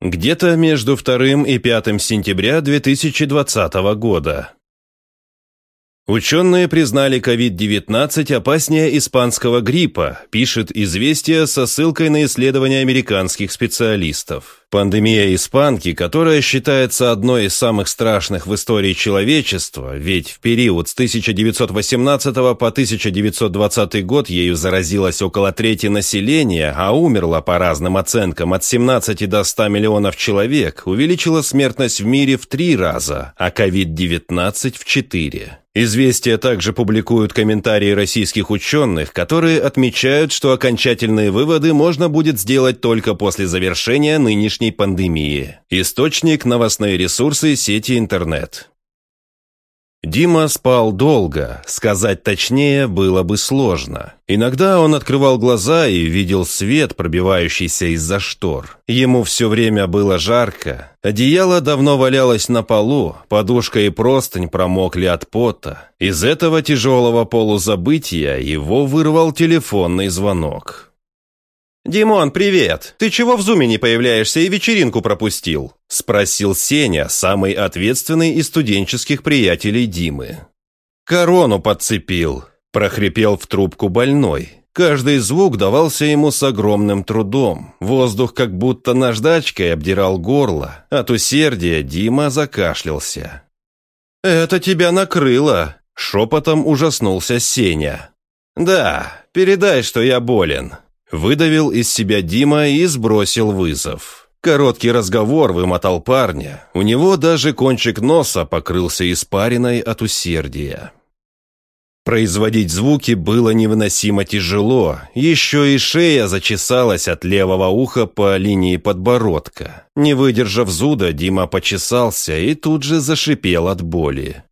Где-то между 2 и 5 сентября 2020 года. Ученые признали COVID-19 опаснее испанского гриппа, пишет «Известия» со ссылкой на исследования американских специалистов. Пандемия испанки, которая считается одной из самых страшных в истории человечества, ведь в период с 1918 по 1920 год ею заразилось около трети населения, а умерло по разным оценкам от 17 до 100 миллионов человек, увеличила смертность в мире в три раза, а COVID-19 в четыре. Известия также публикуют комментарии российских ученых, которые отмечают, что окончательные выводы можно будет сделать только после завершения нынешней пандемии. Источник – новостные ресурсы сети интернет. Дима спал долго, сказать точнее было бы сложно. Иногда он открывал глаза и видел свет, пробивающийся из-за штор. Ему все время было жарко. Одеяло давно валялось на полу, подушка и простынь промокли от пота. Из этого тяжелого полузабытия его вырвал телефонный звонок. «Димон, привет! Ты чего в зуме не появляешься и вечеринку пропустил?» – спросил Сеня, самый ответственный из студенческих приятелей Димы. «Корону подцепил», – прохрипел в трубку больной. Каждый звук давался ему с огромным трудом. Воздух как будто наждачкой обдирал горло. От усердия Дима закашлялся. «Это тебя накрыло!» – шепотом ужаснулся Сеня. «Да, передай, что я болен», Выдавил из себя Дима и сбросил вызов. Короткий разговор вымотал парня. У него даже кончик носа покрылся испариной от усердия. Производить звуки было невыносимо тяжело. Еще и шея зачесалась от левого уха по линии подбородка. Не выдержав зуда, Дима почесался и тут же зашипел от боли.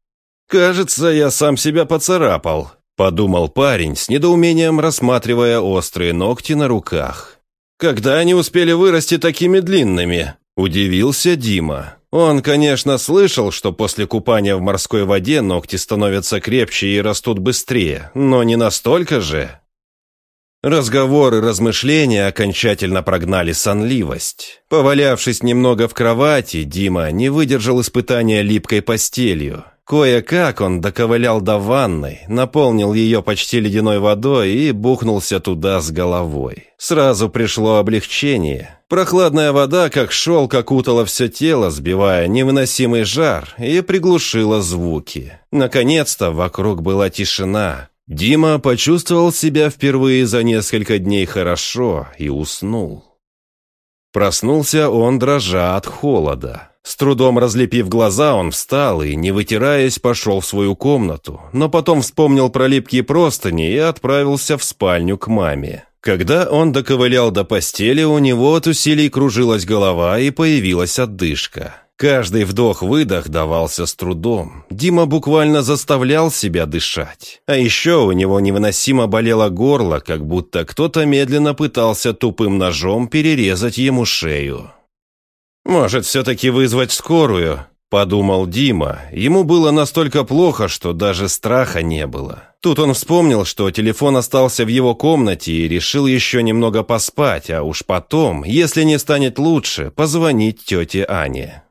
«Кажется, я сам себя поцарапал», Подумал парень, с недоумением рассматривая острые ногти на руках. «Когда они успели вырасти такими длинными?» Удивился Дима. Он, конечно, слышал, что после купания в морской воде ногти становятся крепче и растут быстрее, но не настолько же. Разговоры и размышления окончательно прогнали сонливость. Повалявшись немного в кровати, Дима не выдержал испытания липкой постелью. Кое-как он доковылял до ванной, наполнил ее почти ледяной водой и бухнулся туда с головой. Сразу пришло облегчение. Прохладная вода, как шелк, окутала все тело, сбивая невыносимый жар, и приглушила звуки. Наконец-то вокруг была тишина. Дима почувствовал себя впервые за несколько дней хорошо и уснул. Проснулся он, дрожа от холода. С трудом разлепив глаза, он встал и, не вытираясь, пошел в свою комнату, но потом вспомнил про липкие простыни и отправился в спальню к маме. Когда он доковылял до постели, у него от усилий кружилась голова и появилась отдышка. Каждый вдох-выдох давался с трудом. Дима буквально заставлял себя дышать. А еще у него невыносимо болело горло, как будто кто-то медленно пытался тупым ножом перерезать ему шею. «Может, все-таки вызвать скорую?» – подумал Дима. Ему было настолько плохо, что даже страха не было. Тут он вспомнил, что телефон остался в его комнате и решил еще немного поспать, а уж потом, если не станет лучше, позвонить тете Ане.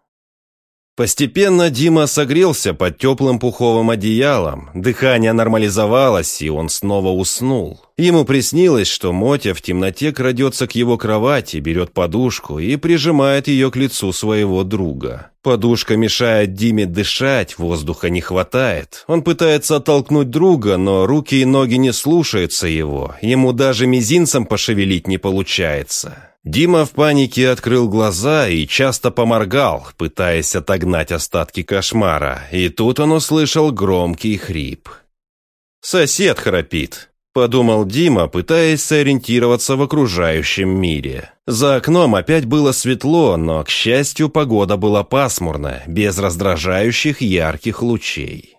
Постепенно Дима согрелся под теплым пуховым одеялом, дыхание нормализовалось, и он снова уснул. Ему приснилось, что Мотя в темноте крадется к его кровати, берет подушку и прижимает ее к лицу своего друга. Подушка мешает Диме дышать, воздуха не хватает. Он пытается оттолкнуть друга, но руки и ноги не слушаются его. Ему даже мизинцем пошевелить не получается. Дима в панике открыл глаза и часто поморгал, пытаясь отогнать остатки кошмара, и тут он услышал громкий хрип. «Сосед храпит», — подумал Дима, пытаясь сориентироваться в окружающем мире. За окном опять было светло, но, к счастью, погода была пасмурная, без раздражающих ярких лучей.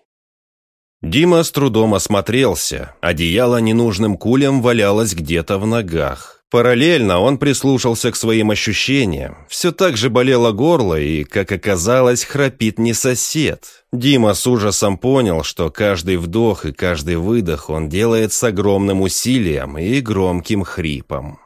Дима с трудом осмотрелся, одеяло ненужным кулем валялось где-то в ногах. Параллельно он прислушался к своим ощущениям. Все так же болело горло, и, как оказалось, храпит не сосед. Дима с ужасом понял, что каждый вдох и каждый выдох он делает с огромным усилием и громким хрипом.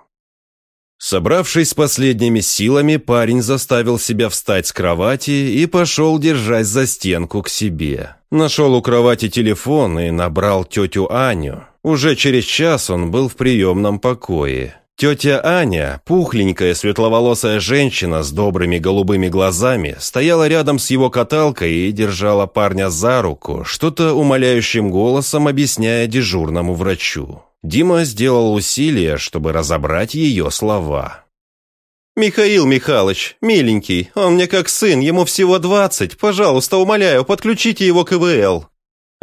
Собравшись с последними силами, парень заставил себя встать с кровати и пошел, держась за стенку к себе. Нашел у кровати телефон и набрал тетю Аню. Уже через час он был в приемном покое. Тетя Аня, пухленькая светловолосая женщина с добрыми голубыми глазами, стояла рядом с его каталкой и держала парня за руку, что-то умоляющим голосом объясняя дежурному врачу. Дима сделал усилие, чтобы разобрать ее слова. «Михаил Михайлович, миленький, он мне как сын, ему всего двадцать. Пожалуйста, умоляю, подключите его к ИВЛ».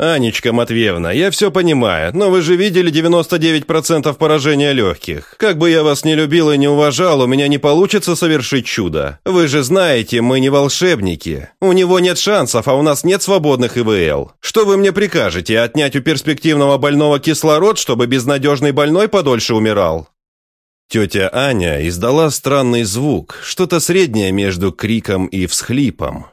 «Анечка Матвеевна, я все понимаю, но вы же видели 99% поражения легких. Как бы я вас не любил и не уважал, у меня не получится совершить чудо. Вы же знаете, мы не волшебники. У него нет шансов, а у нас нет свободных ИВЛ. Что вы мне прикажете, отнять у перспективного больного кислород, чтобы безнадежный больной подольше умирал?» Тетя Аня издала странный звук, что-то среднее между криком и всхлипом.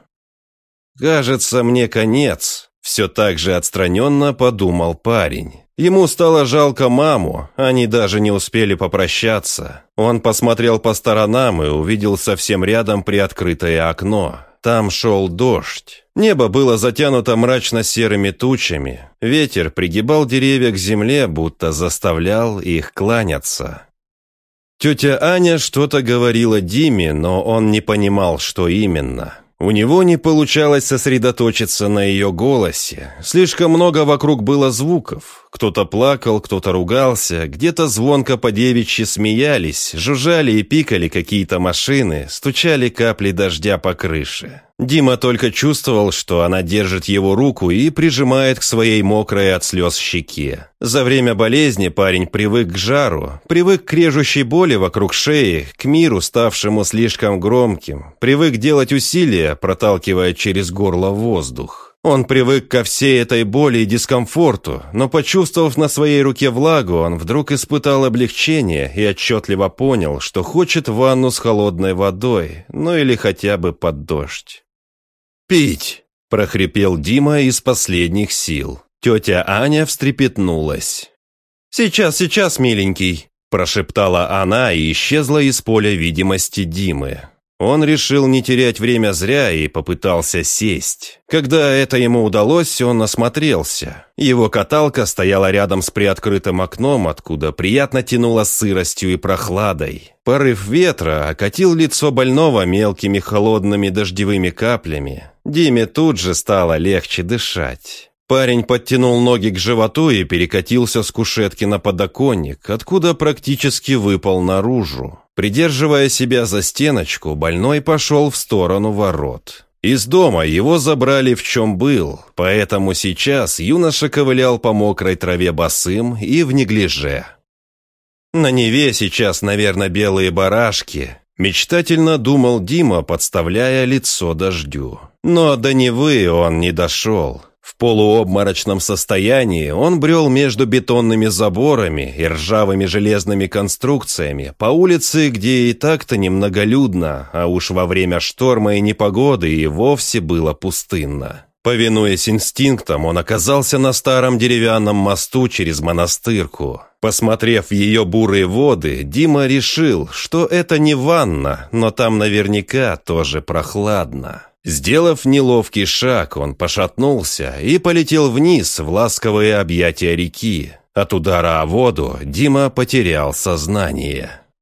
«Кажется, мне конец», все так же отстраненно подумал парень. Ему стало жалко маму, они даже не успели попрощаться. Он посмотрел по сторонам и увидел совсем рядом приоткрытое окно. Там шел дождь. Небо было затянуто мрачно-серыми тучами. Ветер пригибал деревья к земле, будто заставлял их кланяться. Тетя Аня что-то говорила Диме, но он не понимал, что именно. У него не получалось сосредоточиться на ее голосе. Слишком много вокруг было звуков. Кто-то плакал, кто-то ругался, где-то звонко по девичьи смеялись, жужжали и пикали какие-то машины, стучали капли дождя по крыше. Дима только чувствовал, что она держит его руку и прижимает к своей мокрой от слез щеке. За время болезни парень привык к жару, привык к режущей боли вокруг шеи, к миру, ставшему слишком громким, привык делать усилия, проталкивая через горло воздух. Он привык ко всей этой боли и дискомфорту, но почувствовав на своей руке влагу, он вдруг испытал облегчение и отчетливо понял, что хочет ванну с холодной водой, ну или хотя бы под дождь. «Пить!» – прохрипел Дима из последних сил. Тетя Аня встрепетнулась. «Сейчас, сейчас, миленький!» – прошептала она и исчезла из поля видимости Димы. Он решил не терять время зря и попытался сесть. Когда это ему удалось, он осмотрелся. Его каталка стояла рядом с приоткрытым окном, откуда приятно тянуло сыростью и прохладой. Порыв ветра окатил лицо больного мелкими холодными дождевыми каплями. Диме тут же стало легче дышать. Парень подтянул ноги к животу и перекатился с кушетки на подоконник, откуда практически выпал наружу. Придерживая себя за стеночку, больной пошел в сторону ворот. Из дома его забрали в чем был, поэтому сейчас юноша ковылял по мокрой траве босым и в неглиже. На Неве сейчас, наверное, белые барашки, мечтательно думал Дима, подставляя лицо дождю. Но до Невы он не дошел. В полуобморочном состоянии он брел между бетонными заборами и ржавыми железными конструкциями по улице, где и так-то немноголюдно, а уж во время шторма и непогоды и вовсе было пустынно. Повинуясь инстинктам, он оказался на старом деревянном мосту через монастырку. Посмотрев в ее бурые воды, Дима решил, что это не ванна, но там наверняка тоже прохладно. Сделав неловкий шаг, он пошатнулся и полетел вниз в ласковые объятия реки. От удара о воду Дима потерял сознание.